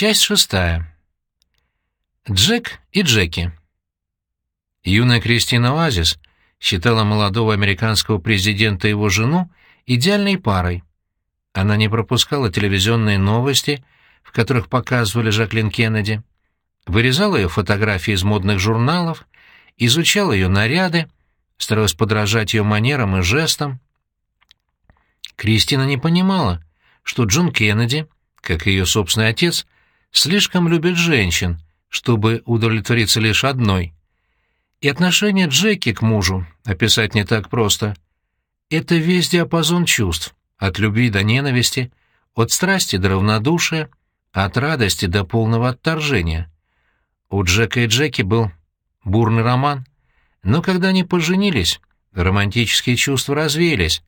Часть шестая. Джек и Джеки. Юная Кристина Оазис считала молодого американского президента и его жену идеальной парой. Она не пропускала телевизионные новости, в которых показывали Жаклин Кеннеди, вырезала ее фотографии из модных журналов, изучала ее наряды, старалась подражать ее манерам и жестам. Кристина не понимала, что Джон Кеннеди, как и ее собственный отец, слишком любит женщин, чтобы удовлетвориться лишь одной. И отношение Джеки к мужу описать не так просто. Это весь диапазон чувств, от любви до ненависти, от страсти до равнодушия, от радости до полного отторжения. У Джека и Джеки был бурный роман, но когда они поженились, романтические чувства развеялись.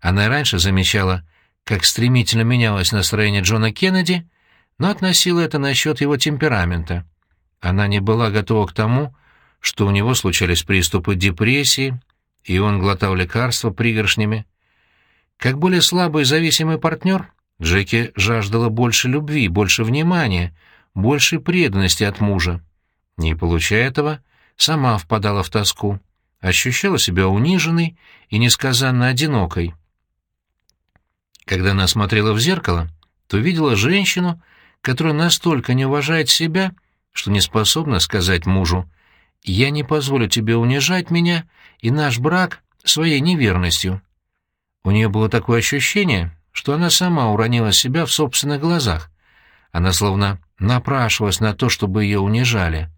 Она раньше замечала, как стремительно менялось настроение Джона Кеннеди, но относила это насчет его темперамента. Она не была готова к тому, что у него случались приступы депрессии, и он глотал лекарства пригоршнями. Как более слабый и зависимый партнер, Джеки жаждала больше любви, больше внимания, большей преданности от мужа. Не получая этого, сама впадала в тоску, ощущала себя униженной и несказанно одинокой. Когда она смотрела в зеркало, то видела женщину, которая настолько не уважает себя, что не способна сказать мужу «Я не позволю тебе унижать меня и наш брак своей неверностью». У нее было такое ощущение, что она сама уронила себя в собственных глазах. Она словно напрашивалась на то, чтобы ее унижали.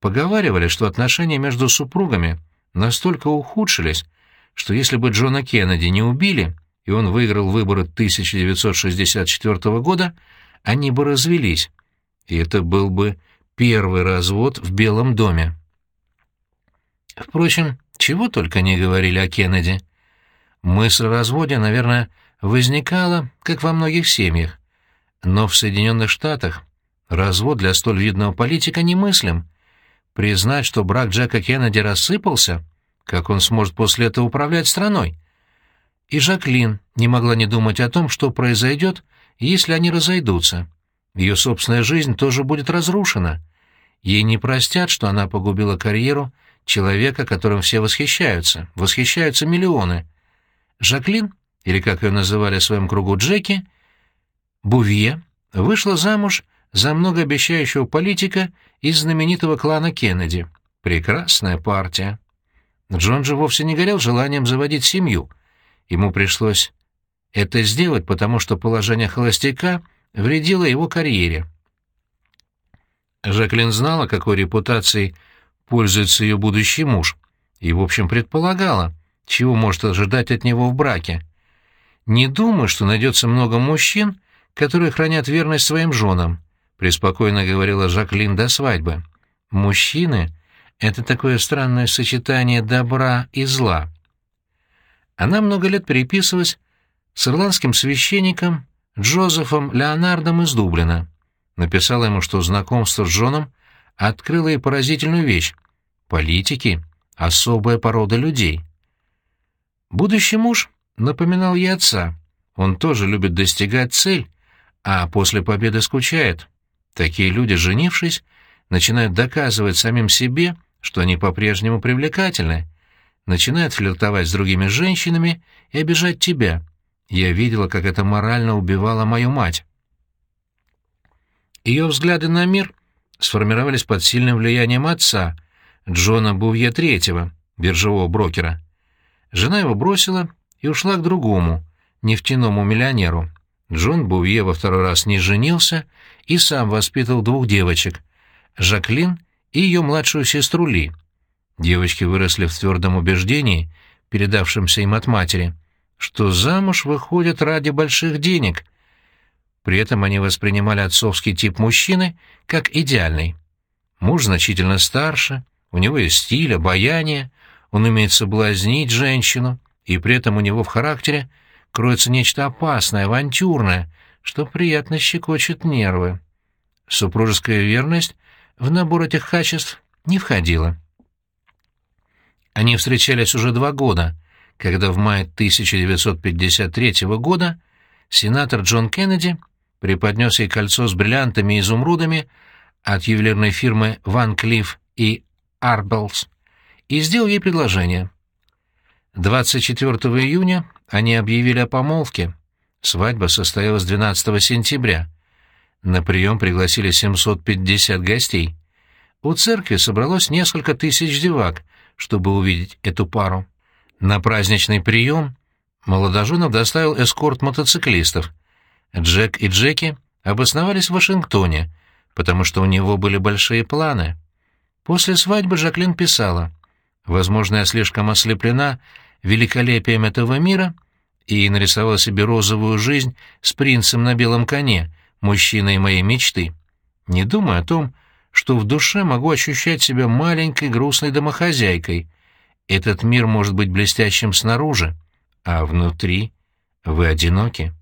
Поговаривали, что отношения между супругами настолько ухудшились, что если бы Джона Кеннеди не убили, и он выиграл выборы 1964 года, они бы развелись, и это был бы первый развод в Белом доме. Впрочем, чего только не говорили о Кеннеди. Мысль о разводе, наверное, возникала, как во многих семьях. Но в Соединенных Штатах развод для столь видного политика немыслим. Признать, что брак Джека Кеннеди рассыпался, как он сможет после этого управлять страной? И Жаклин не могла не думать о том, что произойдет, если они разойдутся. Ее собственная жизнь тоже будет разрушена. Ей не простят, что она погубила карьеру человека, которым все восхищаются. Восхищаются миллионы. Жаклин, или как ее называли в своем кругу Джеки, Бувье, вышла замуж за многообещающего политика из знаменитого клана Кеннеди. Прекрасная партия. Джон же вовсе не горел желанием заводить семью. Ему пришлось это сделать, потому что положение холостяка вредило его карьере. Жаклин знала, какой репутацией пользуется ее будущий муж, и, в общем, предполагала, чего может ожидать от него в браке. «Не думаю, что найдется много мужчин, которые хранят верность своим женам», преспокойно говорила Жаклин до свадьбы. «Мужчины — это такое странное сочетание добра и зла». Она много лет переписывалась с ирландским священником Джозефом Леонардом из Дублина. Написала ему, что знакомство с Джоном открыло ей поразительную вещь. Политики — особая порода людей. Будущий муж напоминал ей отца. Он тоже любит достигать цель, а после победы скучает. Такие люди, женившись, начинают доказывать самим себе, что они по-прежнему привлекательны, начинают флиртовать с другими женщинами и обижать тебя. Я видела, как это морально убивало мою мать. Ее взгляды на мир сформировались под сильным влиянием отца, Джона Бувье Третьего, биржевого брокера. Жена его бросила и ушла к другому, нефтяному миллионеру. Джон Бувье во второй раз не женился и сам воспитывал двух девочек — Жаклин и ее младшую сестру Ли. Девочки выросли в твердом убеждении, передавшемся им от матери, что замуж выходят ради больших денег. При этом они воспринимали отцовский тип мужчины как идеальный. Муж значительно старше, у него есть стиль, обаяние, он умеет соблазнить женщину, и при этом у него в характере кроется нечто опасное, авантюрное, что приятно щекочет нервы. Супружеская верность в набор этих качеств не входила. Они встречались уже два года — когда в мае 1953 года сенатор Джон Кеннеди преподнес ей кольцо с бриллиантами и изумрудами от ювелирной фирмы «Ван Клифф и Арбелс» и сделал ей предложение. 24 июня они объявили о помолвке. Свадьба состоялась 12 сентября. На прием пригласили 750 гостей. У церкви собралось несколько тысяч девак, чтобы увидеть эту пару. На праздничный прием молодоженов доставил эскорт мотоциклистов. Джек и Джеки обосновались в Вашингтоне, потому что у него были большие планы. После свадьбы Жаклин писала, «Возможно, я слишком ослеплена великолепием этого мира и нарисовала себе розовую жизнь с принцем на белом коне, мужчиной моей мечты. Не думаю о том, что в душе могу ощущать себя маленькой грустной домохозяйкой. Этот мир может быть блестящим снаружи, а внутри вы одиноки.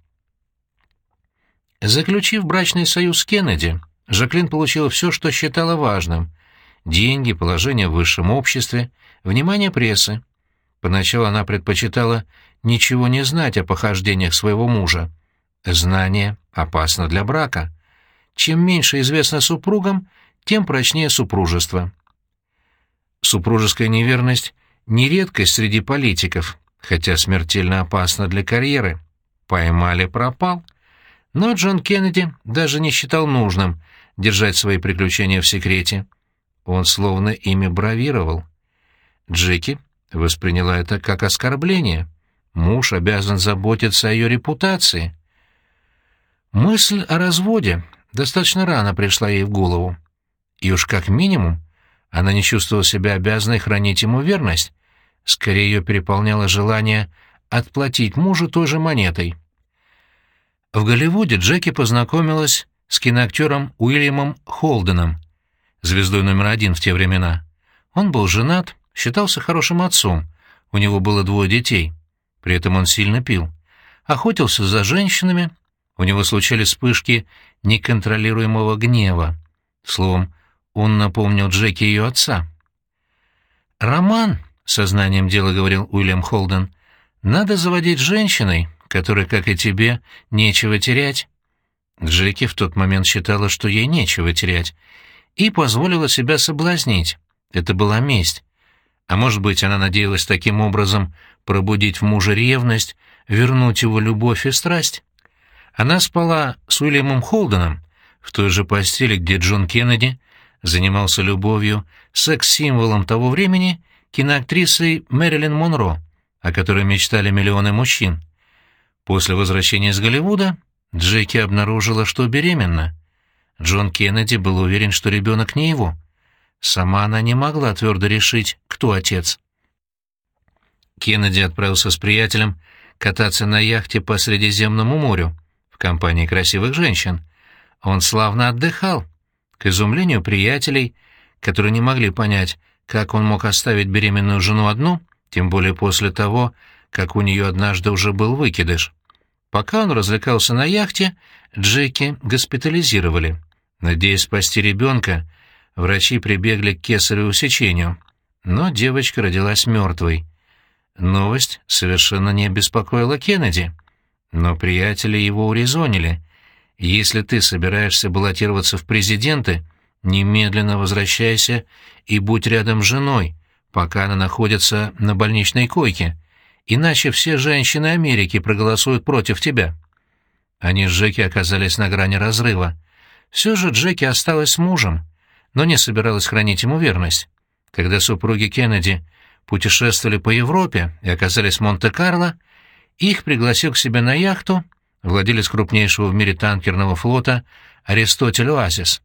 Заключив брачный союз с Кеннеди, Жаклин получила все, что считала важным — деньги, положение в высшем обществе, внимание прессы. Поначалу она предпочитала ничего не знать о похождениях своего мужа. Знание опасно для брака. Чем меньше известно супругам, тем прочнее супружество. Супружеская неверность — не редкость среди политиков, хотя смертельно опасна для карьеры. Поймали — пропал. Но Джон Кеннеди даже не считал нужным держать свои приключения в секрете. Он словно ими бравировал. Джеки восприняла это как оскорбление. Муж обязан заботиться о ее репутации. Мысль о разводе достаточно рано пришла ей в голову. И уж как минимум она не чувствовала себя обязанной хранить ему верность. Скорее ее переполняло желание отплатить мужу той же монетой. В Голливуде Джеки познакомилась с киноактером Уильямом Холденом, звездой номер один в те времена. Он был женат, считался хорошим отцом, у него было двое детей. При этом он сильно пил. Охотился за женщинами, у него случались вспышки неконтролируемого гнева. Словом, он напомнил Джеки ее отца. «Роман», — сознанием дела говорил Уильям Холден, — «надо заводить женщиной, которой, как и тебе, нечего терять». Джеки в тот момент считала, что ей нечего терять, и позволила себя соблазнить. Это была месть. А может быть, она надеялась таким образом пробудить в муже ревность, вернуть его любовь и страсть? Она спала с Уильямом Холденом в той же постели, где Джон Кеннеди занимался любовью секс-символом того времени киноактрисой Мэрилин Монро, о которой мечтали миллионы мужчин. После возвращения из Голливуда Джеки обнаружила, что беременна. Джон Кеннеди был уверен, что ребенок не его. Сама она не могла твердо решить, кто отец. Кеннеди отправился с приятелем кататься на яхте по Средиземному морю в компании красивых женщин. Он славно отдыхал, к изумлению приятелей, которые не могли понять, как он мог оставить беременную жену одну, тем более после того, как у нее однажды уже был выкидыш. Пока он развлекался на яхте, Джеки госпитализировали. Надеясь спасти ребенка, врачи прибегли к кесареву сечению, но девочка родилась мертвой. Новость совершенно не беспокоила Кеннеди, но приятели его урезонили. Если ты собираешься баллотироваться в президенты, немедленно возвращайся и будь рядом с женой, пока она находится на больничной койке, иначе все женщины Америки проголосуют против тебя». Они с Джеки оказались на грани разрыва. Все же Джеки осталась с мужем, но не собиралась хранить ему верность. Когда супруги Кеннеди путешествовали по Европе и оказались в Монте-Карло, их пригласил к себе на яхту владелец крупнейшего в мире танкерного флота Аристотель Оазис.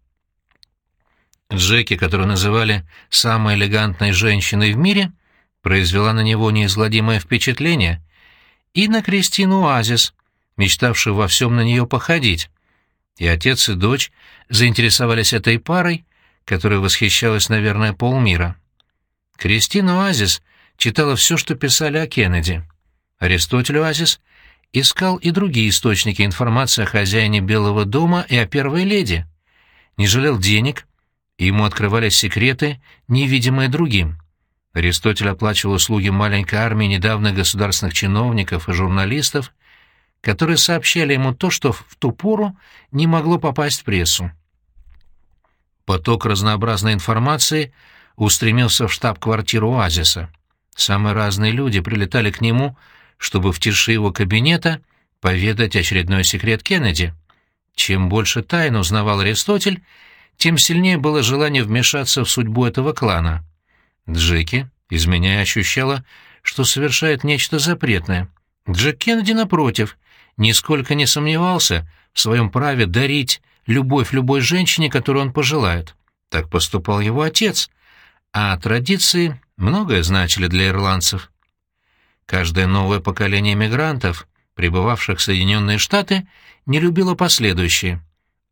Джеки, которую называли «самой элегантной женщиной в мире», произвела на него неизгладимое впечатление, и на Кристину Оазис, мечтавшую во всем на нее походить. И отец и дочь заинтересовались этой парой, которая восхищалась, наверное, полмира. Кристина Оазис читала все, что писали о Кеннеди. Аристотель Оазис — искал и другие источники информации о хозяине Белого дома и о первой леди. Не жалел денег, ему открывались секреты, невидимые другим. Аристотель оплачивал услуги маленькой армии недавних государственных чиновников и журналистов, которые сообщали ему то, что в ту пору не могло попасть в прессу. Поток разнообразной информации устремился в штаб-квартиру «Оазиса». Самые разные люди прилетали к нему, чтобы в тиши его кабинета поведать очередной секрет Кеннеди. Чем больше тайн узнавал Аристотель, тем сильнее было желание вмешаться в судьбу этого клана. Джеки, изменяя, ощущала, что совершает нечто запретное. Джек Кеннеди, напротив, нисколько не сомневался в своем праве дарить любовь любой женщине, которую он пожелает. Так поступал его отец, а традиции многое значили для ирландцев. Каждое новое поколение мигрантов, прибывавших в Соединенные Штаты, не любило последующие.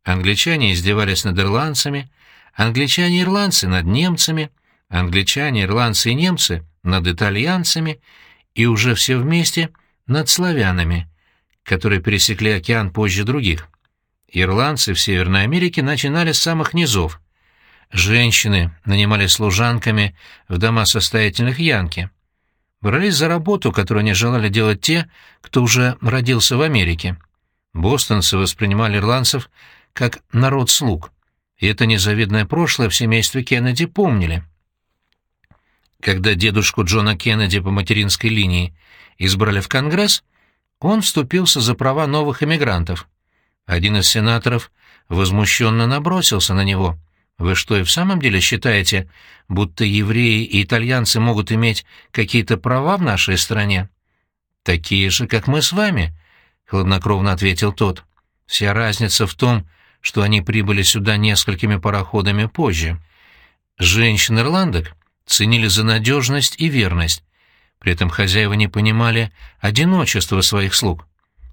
Англичане издевались над ирландцами, англичане и ирландцы над немцами, англичане, ирландцы и немцы над итальянцами и уже все вместе над славянами, которые пересекли океан позже других. Ирландцы в Северной Америке начинали с самых низов. Женщины нанимались служанками в дома состоятельных янки. Брались за работу, которую не желали делать те, кто уже родился в Америке. Бостонцы воспринимали ирландцев как народ слуг, и это незавидное прошлое в семействе Кеннеди помнили. Когда дедушку Джона Кеннеди по материнской линии избрали в Конгресс, он вступился за права новых эмигрантов. Один из сенаторов возмущенно набросился на него. «Вы что, и в самом деле считаете, будто евреи и итальянцы могут иметь какие-то права в нашей стране?» «Такие же, как мы с вами», — хладнокровно ответил тот. «Вся разница в том, что они прибыли сюда несколькими пароходами позже. Женщин-ирландок ценили за надежность и верность, при этом хозяева не понимали одиночества своих слуг.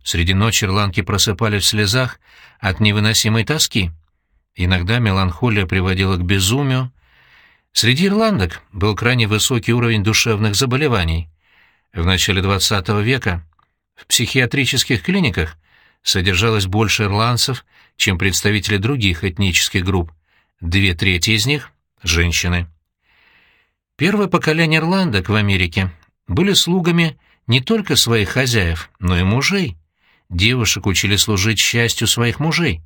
Среди ночи ирландки просыпались в слезах от невыносимой тоски. Иногда меланхолия приводила к безумию. Среди ирландок был крайне высокий уровень душевных заболеваний. В начале XX века в психиатрических клиниках содержалось больше ирландцев, чем представители других этнических групп. Две трети из них — женщины. Первое поколение ирландок в Америке были слугами не только своих хозяев, но и мужей. Девушек учили служить счастью своих мужей.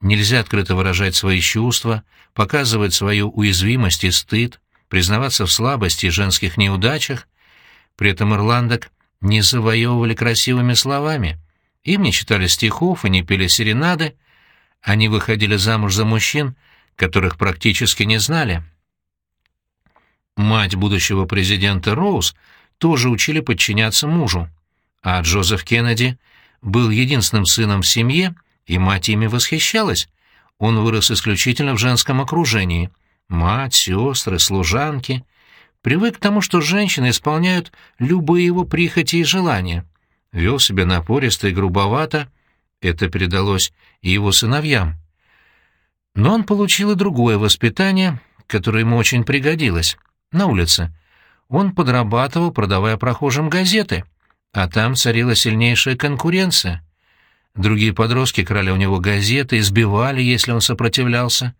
Нельзя открыто выражать свои чувства, показывать свою уязвимость и стыд, признаваться в слабости и женских неудачах. При этом ирландок не завоевывали красивыми словами. Им не читали стихов и не пели серенады. Они выходили замуж за мужчин, которых практически не знали. Мать будущего президента Роуз — тоже учили подчиняться мужу. А Джозеф Кеннеди был единственным сыном в семье, и мать ими восхищалась. Он вырос исключительно в женском окружении. Мать, сестры, служанки. Привык к тому, что женщины исполняют любые его прихоти и желания. Вел себя напористо и грубовато. Это передалось и его сыновьям. Но он получил и другое воспитание, которое ему очень пригодилось. На улице он подрабатывал, продавая прохожим газеты, а там царила сильнейшая конкуренция. Другие подростки крали у него газеты, избивали, если он сопротивлялся,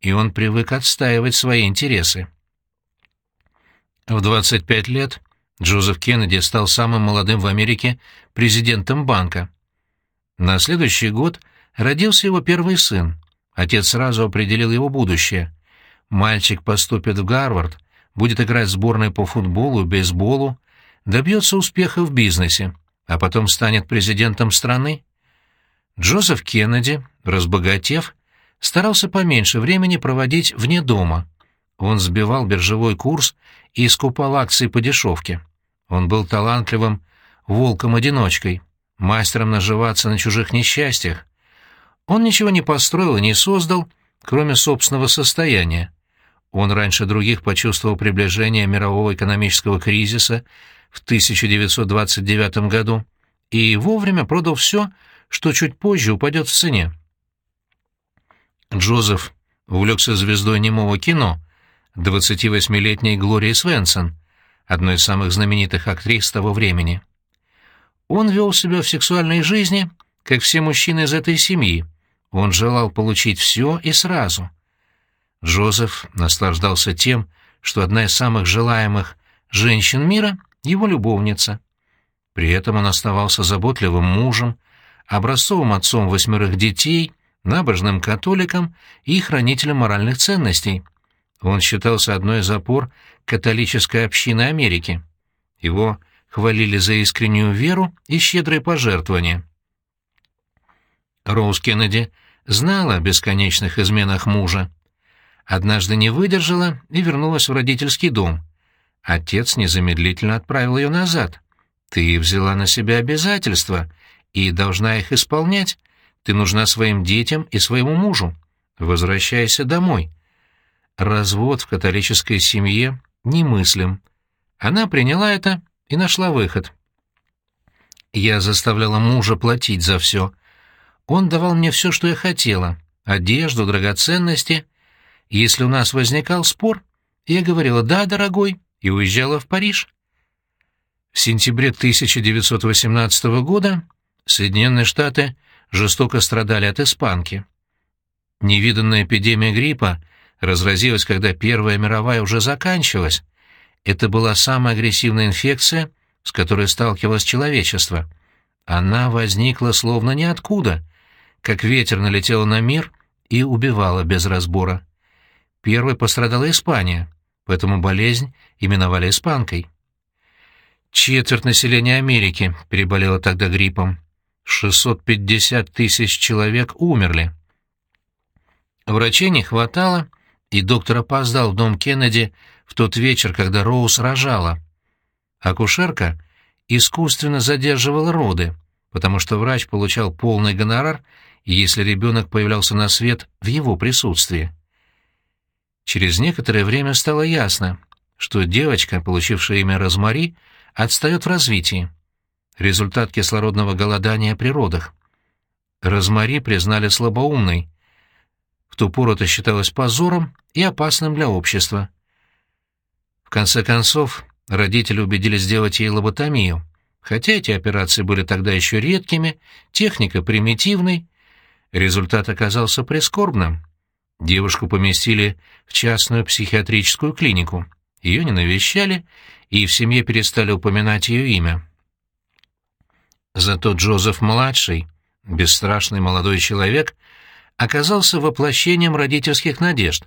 и он привык отстаивать свои интересы. В 25 лет Джозеф Кеннеди стал самым молодым в Америке президентом банка. На следующий год родился его первый сын. Отец сразу определил его будущее. Мальчик поступит в Гарвард, будет играть в сборной по футболу бейсболу, добьется успеха в бизнесе, а потом станет президентом страны. Джозеф Кеннеди, разбогатев, старался поменьше времени проводить вне дома. Он сбивал биржевой курс и скупал акции по дешевке. Он был талантливым волком-одиночкой, мастером наживаться на чужих несчастьях. Он ничего не построил и не создал, кроме собственного состояния. Он раньше других почувствовал приближение мирового экономического кризиса в 1929 году и вовремя продал все, что чуть позже упадет в цене. Джозеф увлекся звездой немого кино, 28-летней Глорией Свенсон, одной из самых знаменитых актрис того времени. Он вел себя в сексуальной жизни, как все мужчины из этой семьи. Он желал получить все и сразу — Жозеф наслаждался тем, что одна из самых желаемых женщин мира — его любовница. При этом он оставался заботливым мужем, образцовым отцом восьмерых детей, набожным католиком и хранителем моральных ценностей. Он считался одной из опор католической общины Америки. Его хвалили за искреннюю веру и щедрые пожертвования. Роуз Кеннеди знала о бесконечных изменах мужа. Однажды не выдержала и вернулась в родительский дом. Отец незамедлительно отправил ее назад. «Ты взяла на себя обязательства и должна их исполнять. Ты нужна своим детям и своему мужу. Возвращайся домой». Развод в католической семье немыслим. Она приняла это и нашла выход. Я заставляла мужа платить за все. Он давал мне все, что я хотела — одежду, драгоценности. Если у нас возникал спор, я говорила «да, дорогой», и уезжала в Париж. В сентябре 1918 года Соединенные Штаты жестоко страдали от испанки. Невиданная эпидемия гриппа разразилась, когда Первая мировая уже заканчивалась. Это была самая агрессивная инфекция, с которой сталкивалось человечество. Она возникла словно ниоткуда, как ветер налетела на мир и убивала без разбора. Первой пострадала Испания, поэтому болезнь именовали испанкой. Четверть населения Америки переболела тогда гриппом. 650 тысяч человек умерли. Врачей не хватало, и доктор опоздал в дом Кеннеди в тот вечер, когда Роуз рожала. Акушерка искусственно задерживала роды, потому что врач получал полный гонорар, если ребенок появлялся на свет в его присутствии. Через некоторое время стало ясно, что девочка, получившая имя Розмари, отстает в развитии. Результат кислородного голодания при родах. Розмари признали слабоумной. Ту пору это считалось позором и опасным для общества. В конце концов, родители убедились сделать ей лоботомию. Хотя эти операции были тогда еще редкими, техника примитивной, результат оказался прискорбным. Девушку поместили в частную психиатрическую клинику. Ее не навещали, и в семье перестали упоминать ее имя. Зато Джозеф-младший, бесстрашный молодой человек, оказался воплощением родительских надежд.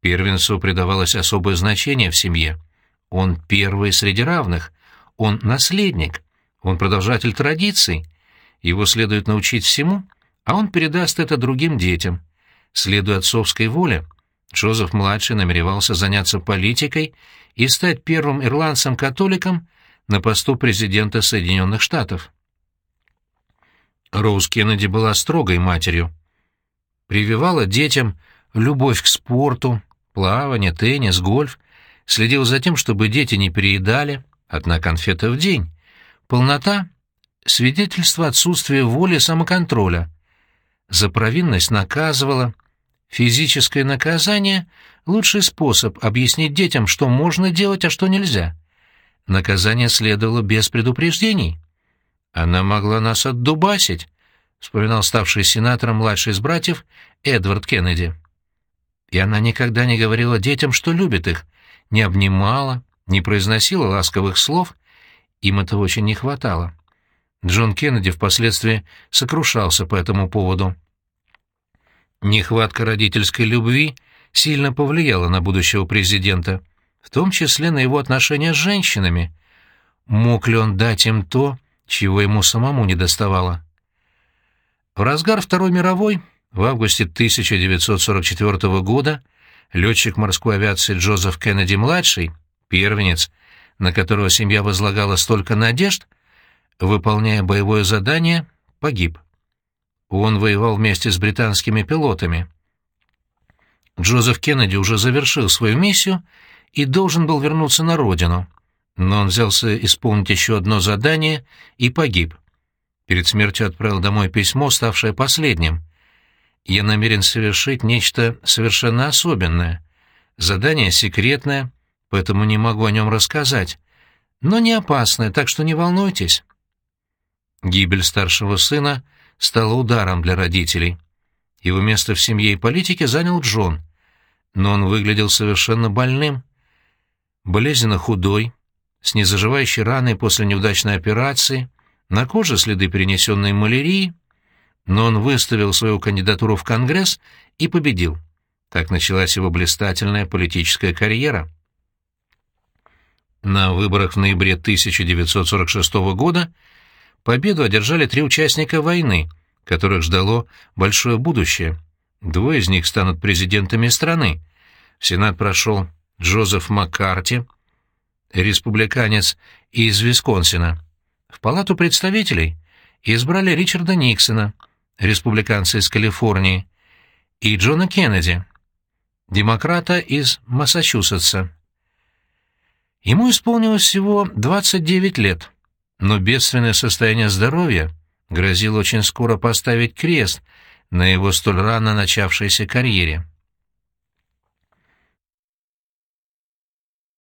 Первенцу придавалось особое значение в семье. Он первый среди равных, он наследник, он продолжатель традиций. Его следует научить всему, а он передаст это другим детям. Следуя отцовской воле, Джозеф-младший намеревался заняться политикой и стать первым ирландцем-католиком на посту президента Соединенных Штатов. Роуз Кеннеди была строгой матерью. Прививала детям любовь к спорту, плавание, теннис, гольф, следила за тем, чтобы дети не переедали, одна конфета в день. Полнота — свидетельство отсутствия воли и самоконтроля. За провинность наказывала — Физическое наказание — лучший способ объяснить детям, что можно делать, а что нельзя. Наказание следовало без предупреждений. Она могла нас отдубасить, — вспоминал ставший сенатором младший из братьев Эдвард Кеннеди. И она никогда не говорила детям, что любит их, не обнимала, не произносила ласковых слов, им этого очень не хватало. Джон Кеннеди впоследствии сокрушался по этому поводу. Нехватка родительской любви сильно повлияла на будущего президента, в том числе на его отношения с женщинами. Мог ли он дать им то, чего ему самому не доставало? В разгар Второй мировой, в августе 1944 года, летчик морской авиации Джозеф Кеннеди-младший, первенец, на которого семья возлагала столько надежд, выполняя боевое задание, погиб. Он воевал вместе с британскими пилотами. Джозеф Кеннеди уже завершил свою миссию и должен был вернуться на родину, но он взялся исполнить еще одно задание и погиб. Перед смертью отправил домой письмо, ставшее последним. «Я намерен совершить нечто совершенно особенное. Задание секретное, поэтому не могу о нем рассказать, но не опасное, так что не волнуйтесь». Гибель старшего сына — стало ударом для родителей. Его место в семье и политике занял Джон, но он выглядел совершенно больным. Болезненно худой, с незаживающей раной после неудачной операции, на коже следы перенесенной малярии, но он выставил свою кандидатуру в Конгресс и победил. Так началась его блистательная политическая карьера. На выборах в ноябре 1946 года победу одержали три участника войны, которых ждало большое будущее. Двое из них станут президентами страны. В Сенат прошел Джозеф Маккарти, республиканец из Висконсина. В Палату представителей избрали Ричарда Никсона, республиканца из Калифорнии, и Джона Кеннеди, демократа из Массачусетса. Ему исполнилось всего 29 лет, но бедственное состояние здоровья грозило очень скоро поставить крест на его столь рано начавшейся карьере.